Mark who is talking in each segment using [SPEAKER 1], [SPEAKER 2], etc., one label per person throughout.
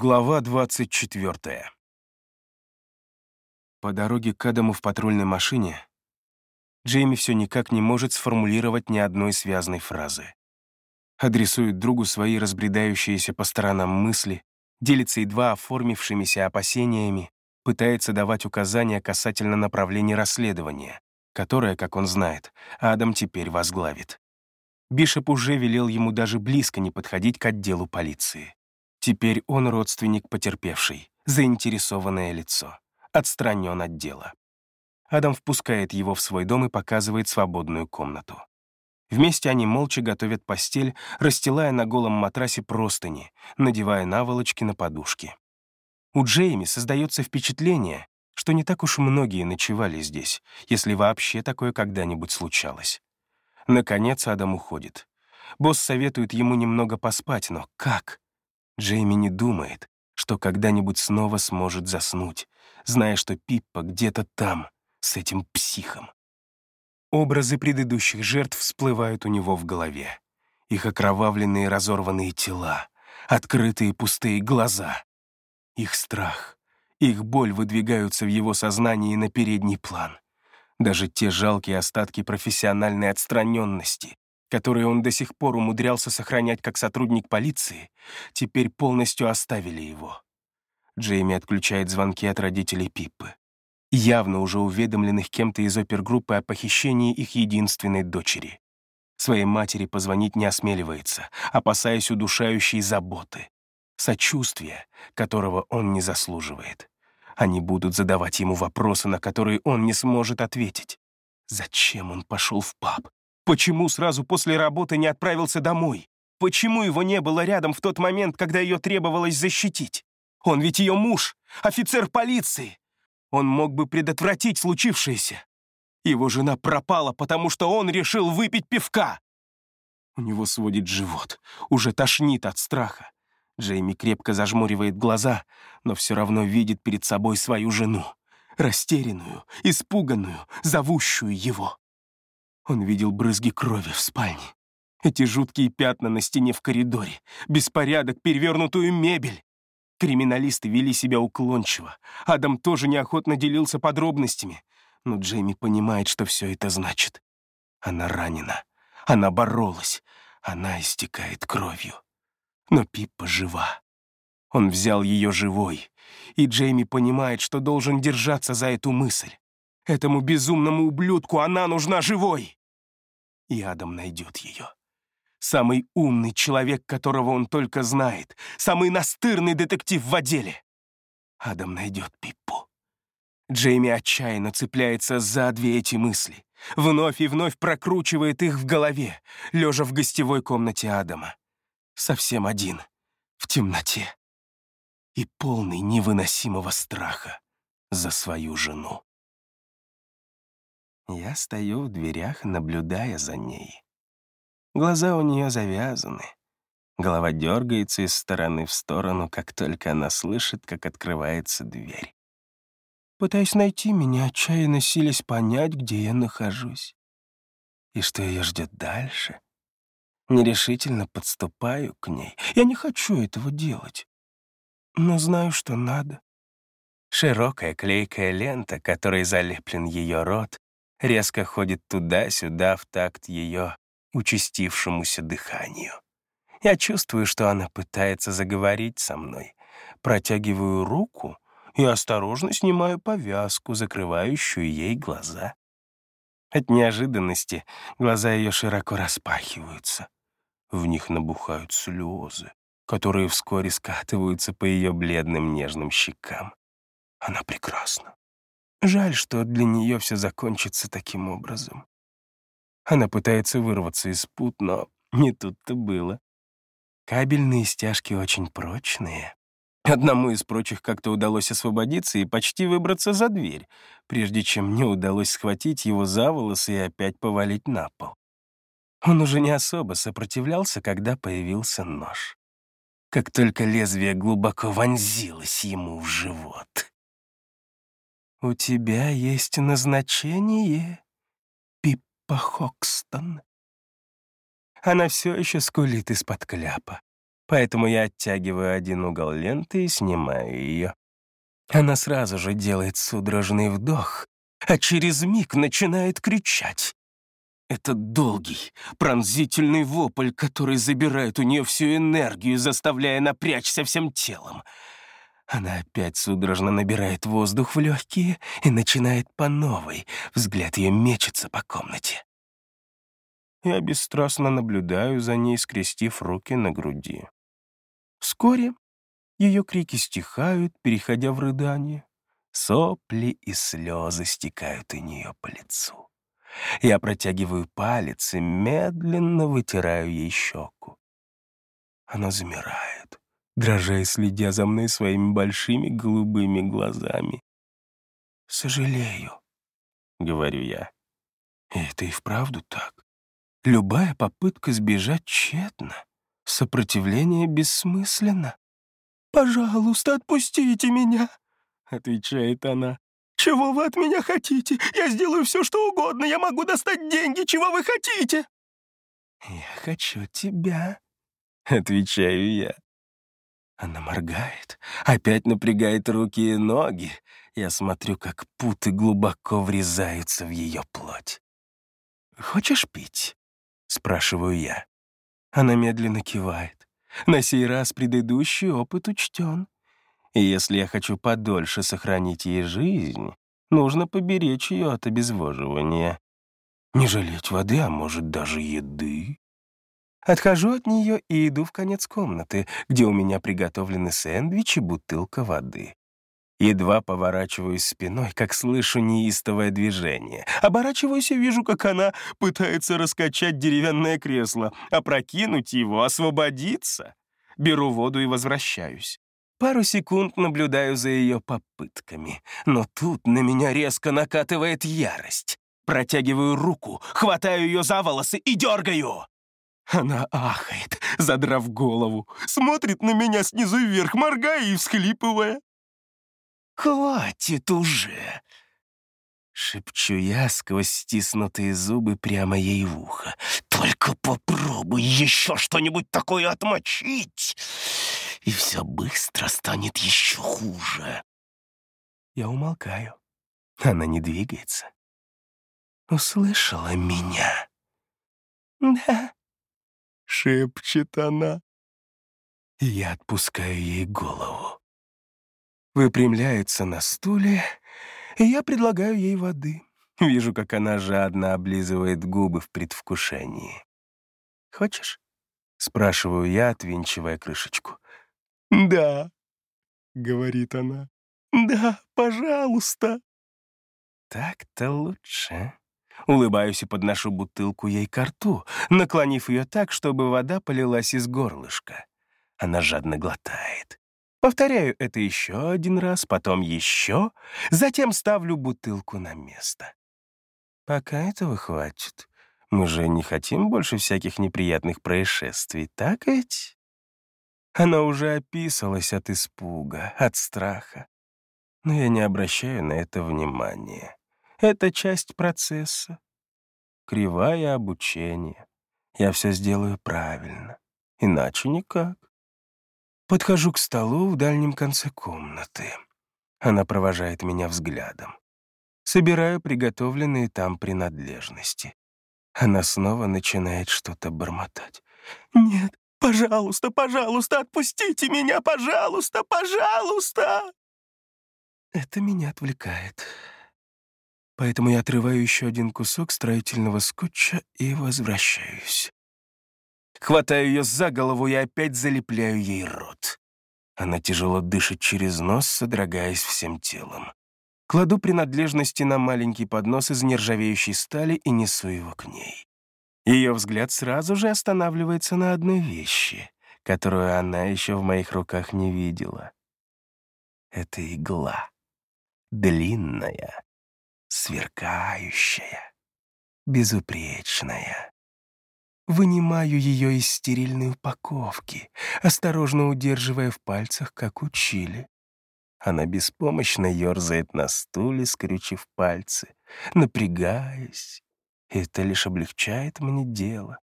[SPEAKER 1] Глава 24. По дороге к Адаму в патрульной машине Джейми все никак не может сформулировать ни одной связной фразы. Адресует другу свои разбредающиеся по сторонам мысли, делится едва оформившимися опасениями, пытается давать указания касательно направления расследования, которое, как он знает, Адам теперь возглавит. Бишоп уже велел ему даже близко не подходить к отделу полиции. Теперь он родственник потерпевший, заинтересованное лицо, отстранен от дела. Адам впускает его в свой дом и показывает свободную комнату. Вместе они молча готовят постель, расстилая на голом матрасе простыни, надевая наволочки на подушки. У Джейми создается впечатление, что не так уж многие ночевали здесь, если вообще такое когда-нибудь случалось. Наконец Адам уходит. Босс советует ему немного поспать, но как? Джейми не думает, что когда-нибудь снова сможет заснуть, зная, что Пиппа где-то там, с этим психом. Образы предыдущих жертв всплывают у него в голове. Их окровавленные разорванные тела, открытые пустые глаза. Их страх, их боль выдвигаются в его сознании на передний план. Даже те жалкие остатки профессиональной отстраненности, которые он до сих пор умудрялся сохранять как сотрудник полиции, теперь полностью оставили его. Джейми отключает звонки от родителей Пиппы, явно уже уведомленных кем-то из опергруппы о похищении их единственной дочери. Своей матери позвонить не осмеливается, опасаясь удушающей заботы, сочувствия, которого он не заслуживает. Они будут задавать ему вопросы, на которые он не сможет ответить. Зачем он пошел в паб? Почему сразу после работы не отправился домой? Почему его не было рядом в тот момент, когда ее требовалось защитить? Он ведь ее муж, офицер полиции. Он мог бы предотвратить случившееся. Его жена пропала, потому что он решил выпить пивка. У него сводит живот, уже тошнит от страха. Джейми крепко зажмуривает глаза, но все равно видит перед собой свою жену. Растерянную, испуганную, зовущую его. Он видел брызги крови в спальне. Эти жуткие пятна на стене в коридоре, беспорядок, перевернутую мебель. Криминалисты вели себя уклончиво. Адам тоже неохотно делился подробностями. Но Джейми понимает, что все это значит. Она ранена. Она боролась. Она истекает кровью. Но Пиппа жива. Он взял ее живой. И Джейми понимает, что должен держаться за эту мысль. Этому безумному ублюдку она нужна живой и Адам найдет ее. Самый умный человек, которого он только знает, самый настырный детектив в отделе. Адам найдет Пиппу. Джейми отчаянно цепляется за две эти мысли, вновь и вновь прокручивает их в голове, лежа в гостевой комнате Адама. Совсем один, в темноте и полный невыносимого страха за свою жену. Я стою в дверях, наблюдая за ней. Глаза у нее завязаны. Голова дергается из стороны в сторону, как только она слышит, как открывается дверь. Пытаясь найти меня, отчаянно силясь понять, где я нахожусь. И что ее ждет дальше. Нерешительно подступаю к ней. Я не хочу этого делать. Но знаю, что надо. Широкая клейкая лента, которой залеплен ее рот, резко ходит туда-сюда в такт ее участившемуся дыханию. Я чувствую, что она пытается заговорить со мной. Протягиваю руку и осторожно снимаю повязку, закрывающую ей глаза. От неожиданности глаза ее широко распахиваются. В них набухают слезы, которые вскоре скатываются по ее бледным нежным щекам. Она прекрасна. Жаль, что для нее все закончится таким образом. Она пытается вырваться из пут, но не тут-то было. Кабельные стяжки очень прочные. Одному из прочих как-то удалось освободиться и почти выбраться за дверь, прежде чем мне удалось схватить его за волосы и опять повалить на пол. Он уже не особо сопротивлялся, когда появился нож. Как только лезвие глубоко вонзилось ему в живот. «У тебя есть назначение, Пиппа Хокстон?» Она все еще скулит из-под кляпа. Поэтому я оттягиваю один угол ленты и снимаю ее. Она сразу же делает судорожный вдох, а через миг начинает кричать. Это долгий, пронзительный вопль, который забирает у нее всю энергию, заставляя напрячься всем телом. Она опять судорожно набирает воздух в легкие и начинает по новой. Взгляд ее мечется по комнате. Я бесстрастно наблюдаю за ней, скрестив руки на груди. Вскоре ее крики стихают, переходя в рыдание. Сопли и слезы стекают у нее по лицу. Я протягиваю палец и медленно вытираю ей щеку. Она замирает, дрожа и следя за мной своими большими голубыми глазами. «Сожалею», — говорю я. И это и вправду так. Любая попытка сбежать тщетна. Сопротивление бессмысленно. «Пожалуйста, отпустите меня», — отвечает она. «Чего вы от меня хотите? Я сделаю все, что угодно. Я могу достать деньги. Чего вы хотите?» «Я хочу тебя», — отвечаю я. Она моргает, опять напрягает руки и ноги. Я смотрю, как путы глубоко врезаются в ее плоть. «Хочешь пить?» — спрашиваю я. Она медленно кивает. На сей раз предыдущий опыт учтен. И если я хочу подольше сохранить ей жизнь, нужно поберечь ее от обезвоживания. Не жалеть воды, а может, даже еды. Отхожу от нее и иду в конец комнаты, где у меня приготовлены сэндвич и бутылка воды. Едва поворачиваюсь спиной, как слышу неистовое движение. Оборачиваюсь и вижу, как она пытается раскачать деревянное кресло, опрокинуть его, освободиться. Беру воду и возвращаюсь. Пару секунд наблюдаю за ее попытками, но тут на меня резко накатывает ярость. Протягиваю руку, хватаю ее за волосы и дергаю. Она ахает, задрав голову, смотрит на меня снизу вверх, моргая и всхлипывая. «Хватит уже!» Шепчу я сквозь стиснутые зубы прямо ей в ухо. «Только попробуй еще что-нибудь такое отмочить, и все быстро станет еще хуже». Я умолкаю. Она не двигается. Услышала меня. «Да», — шепчет она. Я отпускаю ей голову. Выпрямляется на стуле и я предлагаю ей воды. Вижу, как она жадно облизывает губы в предвкушении. «Хочешь?» — спрашиваю я, отвинчивая крышечку. «Да», — говорит она. «Да, пожалуйста». «Так-то лучше». Улыбаюсь и подношу бутылку ей к рту, наклонив ее так, чтобы вода полилась из горлышка. Она жадно глотает. Повторяю это еще один раз, потом еще, затем ставлю бутылку на место. Пока этого хватит. Мы же не хотим больше всяких неприятных происшествий, так ведь? Она уже описалась от испуга, от страха. Но я не обращаю на это внимания. Это часть процесса. Кривая обучение. Я все сделаю правильно. Иначе никак. Подхожу к столу в дальнем конце комнаты. Она провожает меня взглядом. Собираю приготовленные там принадлежности. Она снова начинает что-то бормотать. «Нет, пожалуйста, пожалуйста, отпустите меня, пожалуйста, пожалуйста!» Это меня отвлекает. Поэтому я отрываю еще один кусок строительного скотча и возвращаюсь. Хватаю ее за голову и опять залепляю ей рот. Она тяжело дышит через нос, содрогаясь всем телом. Кладу принадлежности на маленький поднос из нержавеющей стали и несу его к ней. Ее взгляд сразу же останавливается на одной вещи, которую она еще в моих руках не видела. Это игла. Длинная, сверкающая, безупречная. Вынимаю ее из стерильной упаковки, осторожно удерживая в пальцах, как учили. Она беспомощно ерзает на стуле, скрючив пальцы, напрягаясь. Это лишь облегчает мне дело,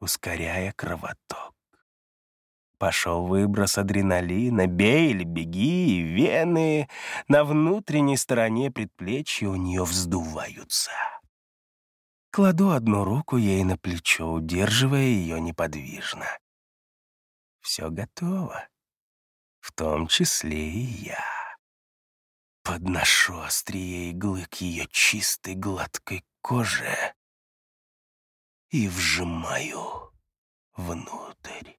[SPEAKER 1] ускоряя кровоток. Пошел выброс адреналина, бей или беги, и вены на внутренней стороне предплечья у нее вздуваются. Кладу одну руку ей на плечо, удерживая ее неподвижно. Все готово, в том числе и я. Подношу острие иглы к ее чистой гладкой коже и вжимаю внутрь.